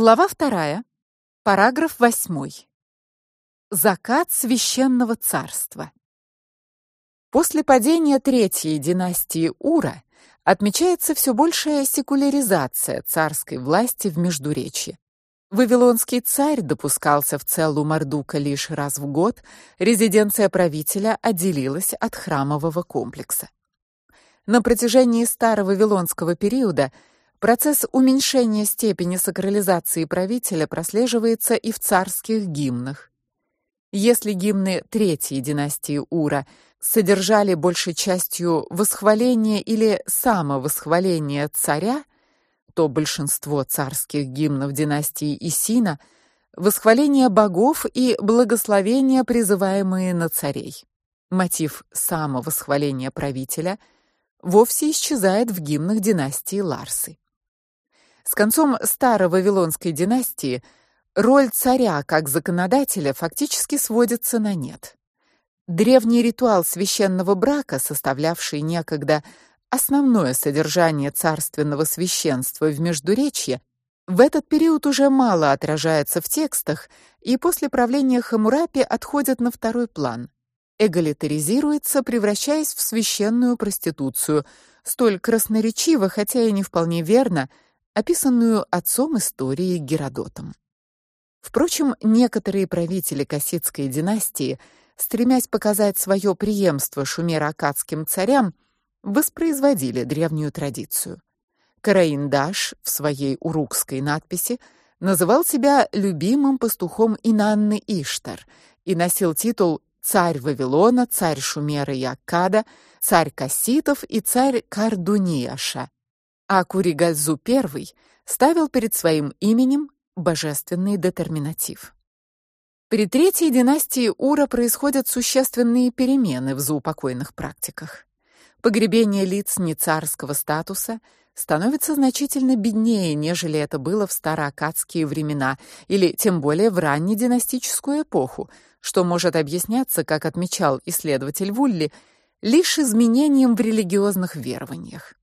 Глава вторая. Параграф 8. Закат священного царства. После падения третьей династии Ура отмечается все большая секуляризация царской власти в Междуречье. Вавилонский царь допускался в целу Мардука лишь раз в год, резиденция правителя отделилась от храмового комплекса. На протяжении старого вавилонского периода процесс уменьшения степени сакрализации правителя прослеживается и в царских гимнах. Если гимны третьей династии Ура содержали большей частью восхваление или самовосхваление царя, то большинство царских гимнов династии Исина восхваление богов и благословения, призываемые на царей. Мотив самовосхваления правителя вовсе исчезает в гимнах династии Ларсы. С концом старой вавилонской династии роль царя как законодателя фактически сводится на нет. Древний ритуал священного брака, составлявший некогда основное содержание царственного священства в Междуречье, в этот период уже мало отражается в текстах и после правления Хамурапи отходит на второй план. Эгалитаризируется, превращаясь в священную проституцию, столь красноречиво, хотя и не вполне верно, описанную отцом истории Геродотом. Впрочем, некоторые правители кассидской династии, стремясь показать свое преемство шумеро-аккадским царям, воспроизводили древнюю традицию. Караиндаш в своей урукской надписи называл себя любимым пастухом Инанны Иштар и носил титул царь Вавилона, царь Шумера и Аккада, царь Касситов и царь Кардуниаша. А Куригальзу I ставил перед своим именем божественный детерминатив. При третьей династии Ура происходят существенные перемены в заупокойных практиках погребение лиц не царского статуса становится значительно беднее, нежели это было в староаккадские времена или тем более в раннединастическую эпоху, что может объясняться, как отмечал исследователь Вулли, лишь изменением в религиозных верованиях.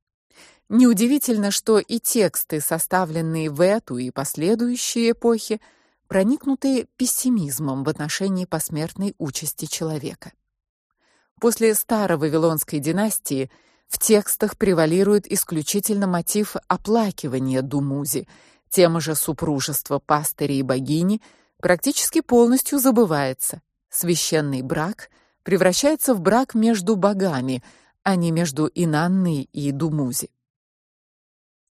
Неудивительно, что и тексты, составленные в эту и последующие эпохи, проникнуты пессимизмом в отношении посмертной участи человека. После старой вавилонской династии в текстах превалирует исключительно мотив оплакивания Думузи. Тема же супружества пастыря и богини практически полностью забывается. Священный брак превращается в брак между богами, а не между Инанной и Думузи.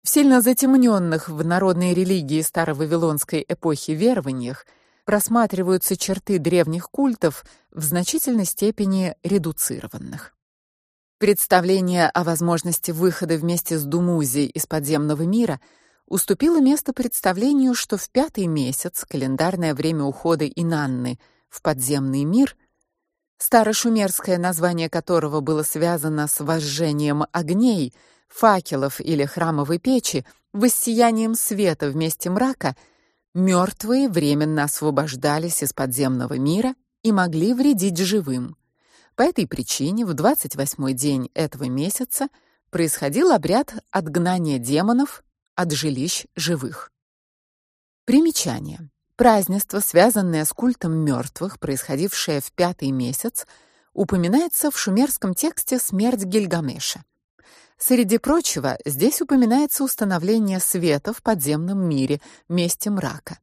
В сильно затемненных в народной религии старовавилонской эпохи верованиях – просматриваются черты древних культов в значительной степени редуцированных. Представление о возможности выхода вместе с Думузи из подземного мира уступило место представлению, что в пятый месяц, календарное время ухода Инанны в подземный мир, старошумерское название которого было связано с возжжением огней, факелов или храмовой печи, воссиянием света вместе мрака — Мертвые временно освобождались из подземного мира и могли вредить живым. По этой причине в 28-й день этого месяца происходил обряд отгнания демонов от жилищ живых. Примечание. Празднество, связанное с культом мертвых, происходившее в пятый месяц, упоминается в шумерском тексте Смерть Гильгамеша. Среди прочего, здесь упоминается установление света в подземном мире, месте мрака.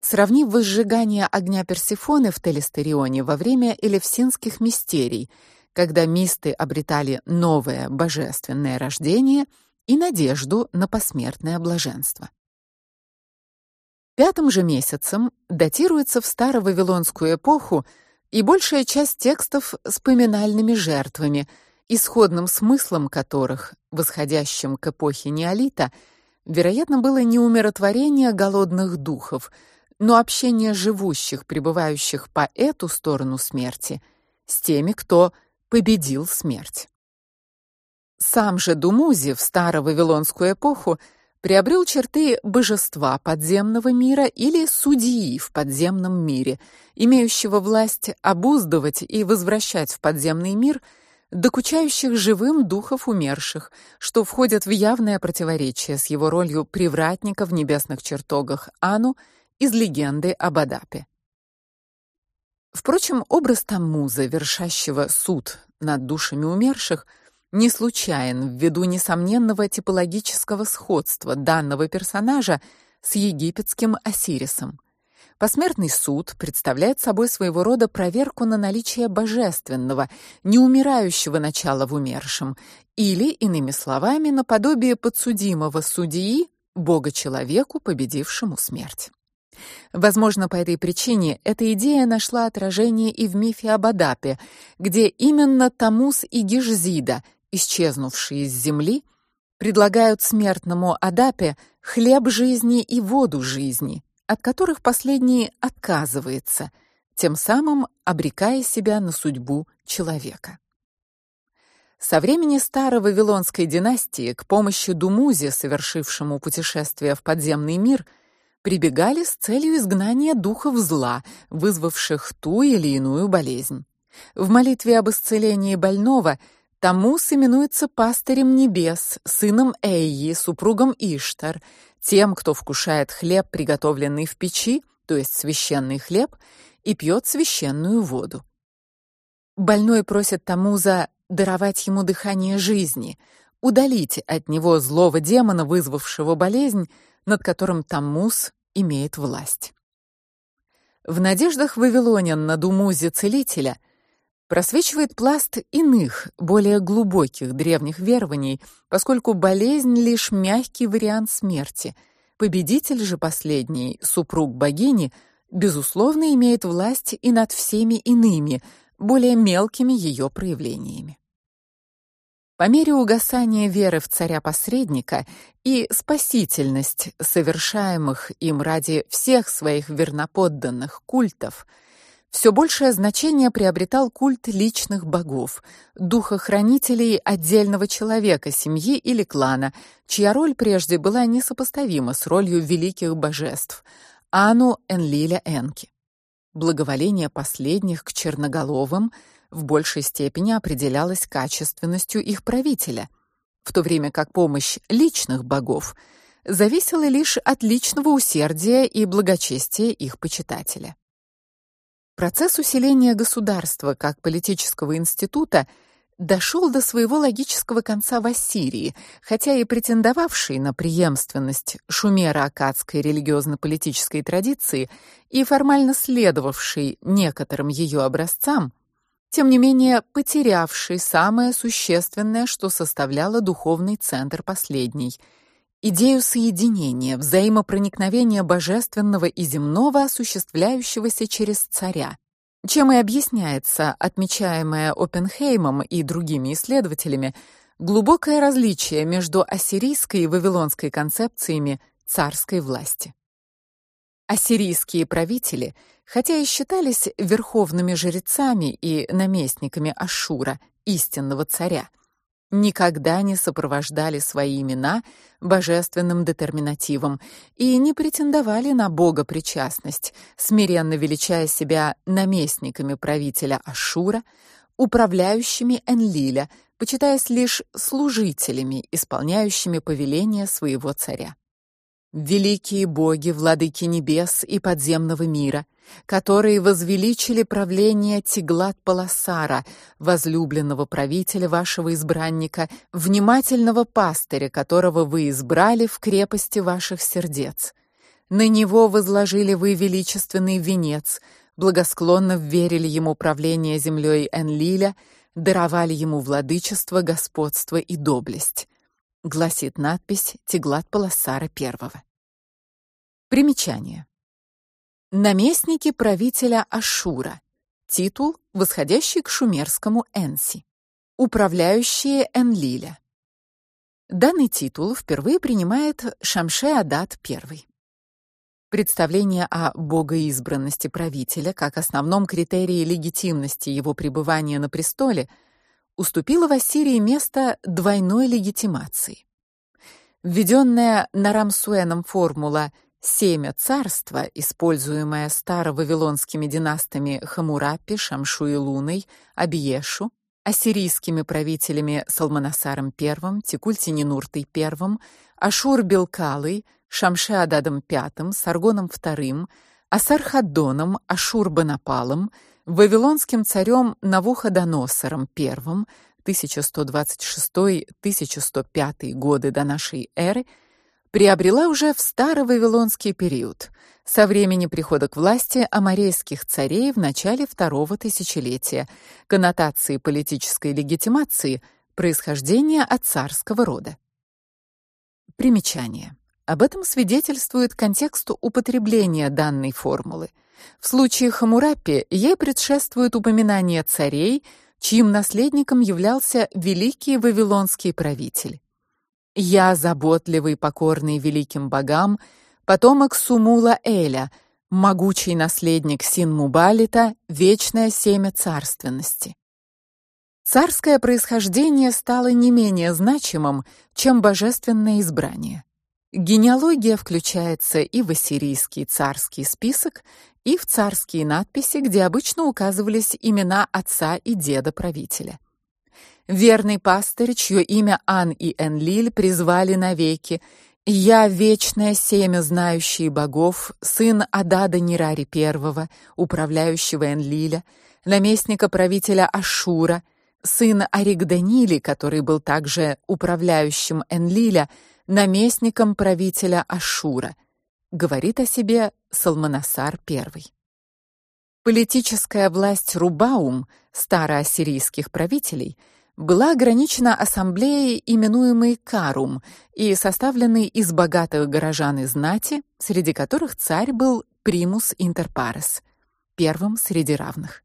Сравнив возжигание огня Персефоны в Телестерионе во время элевсинских мистерий, когда мисты обретали новое божественное рождение и надежду на посмертное блаженство. Пятым же месяцем датируется в старовавилонскую эпоху и большая часть текстов с поминальными жертвами – исходным смыслом которых, восходящим к эпохе неолита, вероятно, было не умиротворение голодных духов, но общение живущих, пребывающих по эту сторону смерти, с теми, кто победил смерть. Сам же Думузи в старовавилонскую эпоху приобрел черты божества подземного мира или судьи в подземном мире, имеющего власть обуздывать и возвращать в подземный мир – докучающих живым духов умерших, что входит в явное противоречие с его ролью привратника в небесных чертогах Ану из легенды об Адапе. Впрочем, образ Таммуза, вершащего суд над душами умерших, не случайен ввиду несомненного типологического сходства данного персонажа с египетским Осирисом. Посмертный суд представляет собой своего рода проверку на наличие божественного, неумирающего начала в умершем, или, иными словами, наподобие подсудимого судьи бога человеку, победившему смерть. Возможно, по этой причине эта идея нашла отражение и в мифе об Адапе, где именно Тамус и Гижзида, исчезнувшие из земли, предлагают смертному Адапе хлеб жизни и воду жизни, от которых последний отказывается, тем самым обрекая себя на судьбу человека. Со времени старой вавилонской династии к помощи Думузе, совершившему путешествие в подземный мир, прибегали с целью изгнания духов зла, вызвавших ту или иную болезнь. В молитве об исцелении больного Тамус именуется пастырем небес, сыном Эйи, супругом Иштар, тем, кто вкушает хлеб, приготовленный в печи, то есть священный хлеб, и пьет священную воду. Больной просит Тамуза даровать ему дыхание жизни, удалить от него злого демона, вызвавшего болезнь, над которым Таммуз имеет власть. В надеждах вавилонян на Думузе целителя просвечивает пласт иных, более глубоких древних верований, поскольку болезнь лишь мягкий вариант смерти. Победитель же последний, супруг богини, безусловно имеет власть и над всеми иными, более мелкими ее проявлениями. По мере угасания веры в царя-посредника и спасительность совершаемых им ради всех своих верноподданных культов, все большее значение приобретал культ личных богов, духохранителей отдельного человека, семьи или клана, чья роль прежде была несопоставима с ролью великих божеств Ану Энлиля Энки. Благоволение последних к черноголовым – в большей степени определялась качественностью их правителя, в то время как помощь личных богов зависела лишь от личного усердия и благочестия их почитателя. Процесс усиления государства как политического института дошел до своего логического конца в Ассирии, хотя и претендовавший на преемственность шумеро-аккадской религиозно-политической традиции и формально следовавший некоторым ее образцам, тем не менее потерявший самое существенное, что составляло духовный центр последней идею соединения, взаимопроникновения божественного и земного, осуществляющегося через царя. Чем и объясняется отмечаемое Оппенхеймом и другими исследователями глубокое различие между ассирийской и вавилонской концепциями царской власти. Ассирийские правители – хотя и считались верховными жрецами и наместниками Ашура, истинного царя, никогда не сопровождали свои имена божественным детерминативом и не претендовали на богопричастность, смиренно величая себя наместниками правителя Ашура, управляющими Энлиля, почитаясь лишь служителями, исполняющими повеления своего царя. Великие боги, владыки небес и подземного мира, которые возвеличили правление Тиглат-Паласара, возлюбленного правителя вашего избранника, внимательного пастыря, которого вы избрали в крепости ваших сердец. На него возложили вы величественный венец, благосклонно верили ему правление землей Энлиля, даровали ему владычество, господство и доблесть. Гласит надпись Тиглат-Паласара I. Примечание. Наместники правителя Ашура. Титул, восходящий к шумерскому Энси. Управляющие Энлиля. Данный титул впервые принимает Шамше-Адат I. Представление о богоизбранности правителя как основном критерии легитимности его пребывания на престоле уступило в Ассирии место двойной легитимации. Введенная Нарамсуэном формула Семя царства, используемое старовавилонскими династами Хамурапи, Шамшу и Луной, Абиешу, ассирийскими правителями Салманасаром I, Тикуль-Тининуртой I, Ашур-Белкалой, Шамше-Ададом V, Саргоном II, Асархаддоном, Ашур-Банапалом, вавилонским царем Навуходоносором I 1126-1105 годы до нашей эры приобрела уже в старовавилонский период, со времени прихода к власти аморейских царей в начале второго тысячелетия, коннотации политической легитимации, происхождения от царского рода. Примечание. Об этом свидетельствует контекст употребления данной формулы. В случае Хамурапи ей предшествует упоминание царей, чьим наследником являлся великий вавилонский правитель. Я заботливый, покорный великим богам, потомок Сумула Эля, могучий наследник Син-Мубалита, вечное семя царственности. Царское происхождение стало не менее значимым, чем божественное избрание. Генеалогия включается и в ассирийский царский список, и в царские надписи, где обычно указывались имена отца и деда правителя. Верный пастырь, чье имя Ан и Энлиль призвали навеки, я вечное семя знающий богов, сын Адада Нирари I, управляющего Энлиля, наместника правителя Ашура, сын Аригданили, который был также управляющим Энлиля, наместником правителя Ашура. Говорит о себе Салманасар I. Политическая власть Рубаум, староассирийских правителей, была ограничена ассамблеей, именуемой Карум, и составленной из богатых горожан и знати, среди которых царь был примус интер парес, первым среди равных.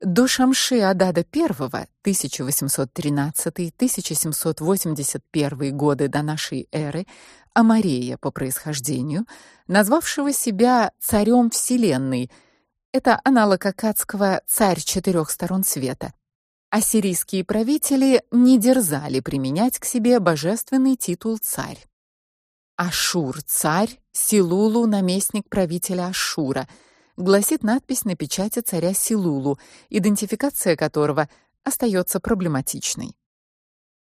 До Шамши Адада I 1813-1781 годы до нашей эры, Амарея по происхождению, назвавшего себя царем вселенной, это аналог аккадского царь четырех сторон света, ассирийские правители не дерзали применять к себе божественный титул царь. Ашур царь, Силулу наместник правителя Ашура, гласит надпись на печати царя Силулу, идентификация которого остается проблематичной.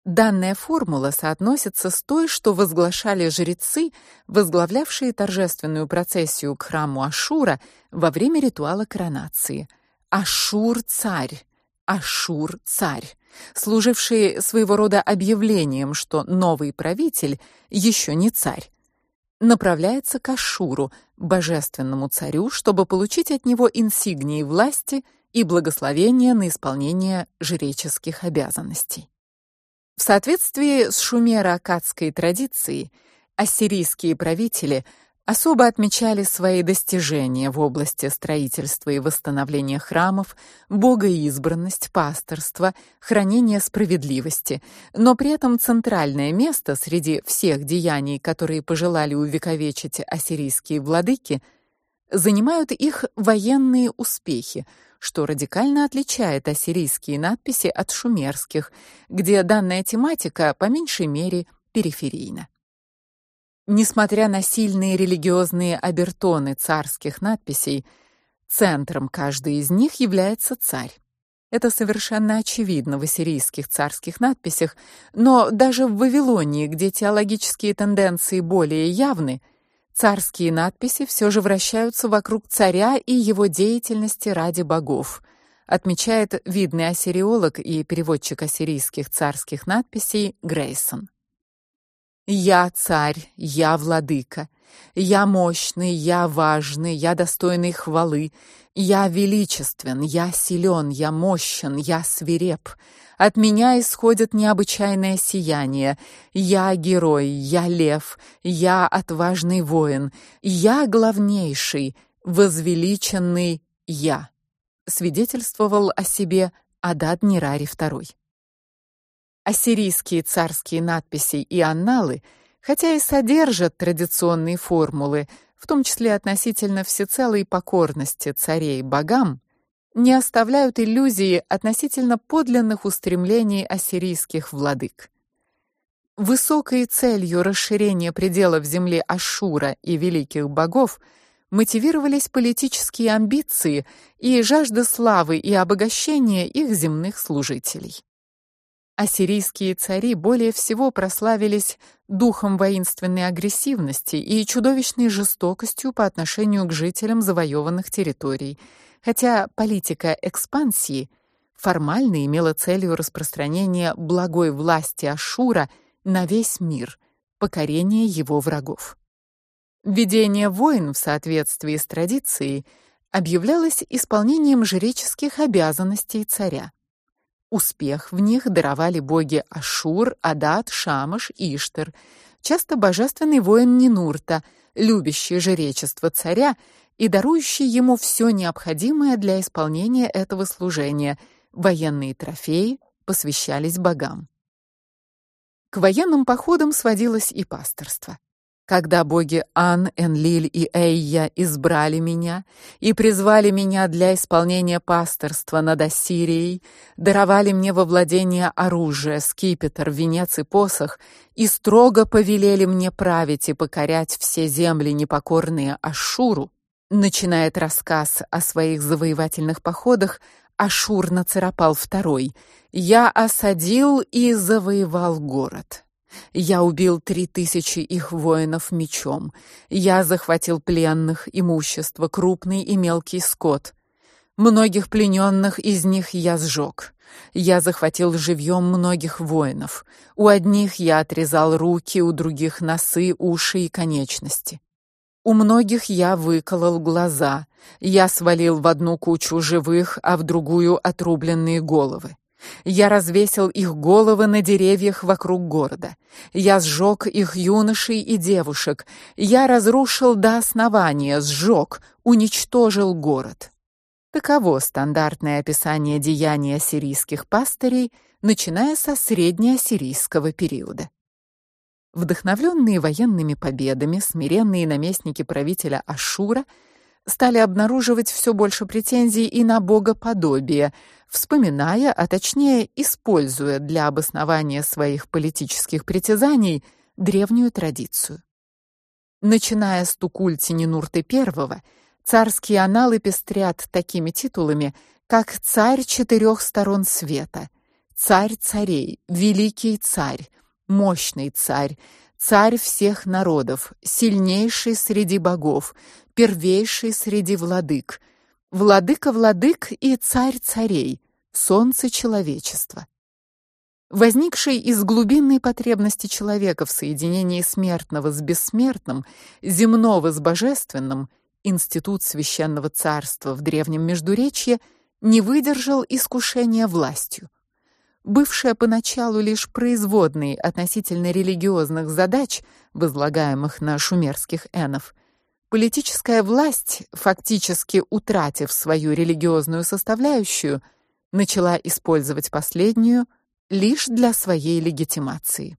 Данная формула соотносится с той, что возглашали жрецы, возглавлявшие торжественную процессию к храму Ашура во время ритуала коронации. Ашур царь Ашур царь, служивший своего рода объявлением, что новый правитель еще не царь, направляется к Ашуру, божественному царю, чтобы получить от него инсигнии власти и благословение на исполнение жреческих обязанностей. В соответствии с шумеро-аккадской традицией, ассирийские правители – особо отмечали свои достижения в области строительства и восстановления храмов, богоизбранность, пасторство, хранение справедливости, но при этом центральное место среди всех деяний, которые пожелали увековечить ассирийские владыки, занимают их военные успехи, что радикально отличает ассирийские надписи от шумерских, где данная тематика по меньшей мере периферийна. Несмотря на сильные религиозные обертоны царских надписей, центром каждой из них является царь. Это совершенно очевидно в ассирийских царских надписях, но даже в Вавилонии, где теологические тенденции более явны, царские надписи все же вращаются вокруг царя и его деятельности ради богов, отмечает видный ассириолог и переводчик ассирийских царских надписей Грейсон. Я царь, я владыка. Я мощный, я важный, я достойный хвалы. Я величествен, я силен, я мощен, я свиреп. От меня исходит необычайное сияние. Я герой, я лев, я отважный воин, я главнейший, возвеличенный я. Свидетельствовал о себе Адад Нирари II. Ассирийские царские надписи и анналы, хотя и содержат традиционные формулы, в том числе относительно всецелой покорности царей богам, не оставляют иллюзии относительно подлинных устремлений ассирийских владык. Высокой целью расширения пределов земли Ашура и великих богов мотивировались политические амбиции и жажда славы и обогащения их земных служителей. Ассирийские цари более всего прославились духом воинственной агрессивности и чудовищной жестокостью по отношению к жителям завоеванных территорий, хотя политика экспансии формально имела целью распространения благой власти Ашура на весь мир, покорение его врагов. Ведение войн в соответствии с традицией объявлялось исполнением жреческих обязанностей царя. Успех в них даровали боги Ашур, Адат, Шамаш, Иштар, часто божественный воин Нинурта, любящий жречество царя и дарующий ему все необходимое для исполнения этого служения. Военные трофеи посвящались богам. К военным походам сводилось и пасторство. Когда боги Ан, Энлиль и Эйя избрали меня и призвали меня для исполнения пасторства над Ассирией, даровали мне во владение оружие, скипетр, венец и посох и строго повелели мне править и покорять все земли непокорные Ашуру, начинает рассказ о своих завоевательных походах Ашур нацарапал второй: "Я осадил и завоевал город". Я убил три тысячи их воинов мечом. Я захватил пленных, имущество, крупный и мелкий скот. Многих плененных из них я сжег. Я захватил живьем многих воинов. У одних я отрезал руки, у других носы, уши и конечности. У многих я выколол глаза. Я свалил в одну кучу живых, а в другую отрубленные головы. Я развесил их головы на деревьях вокруг города. Я сжег их юношей и девушек. Я разрушил до основания, сжег, уничтожил город. Таково стандартное описание деяний ассирийских пастырей, начиная со среднеассирийского периода. Вдохновленные военными победами, смиренные наместники правителя Ашура – стали обнаруживать все больше претензий и на богоподобие, вспоминая, а точнее используя для обоснования своих политических притязаний древнюю традицию. Начиная с Тукульти Нинурты I, царские аналы пестрят такими титулами, как царь четырех сторон света, царь царей, великий царь, мощный царь, царь всех народов, сильнейший среди богов, первейший среди владык, владыка владык и царь царей, солнце человечества. Возникший из глубинной потребности человека в соединении смертного с бессмертным, земного с божественным, институт священного царства в древнем Междуречье не выдержал искушения властью. Бывшая поначалу лишь производной относительно религиозных задач, возлагаемых на шумерских энов, Политическая власть, фактически утратив свою религиозную составляющую, начала использовать последнюю лишь для своей легитимации.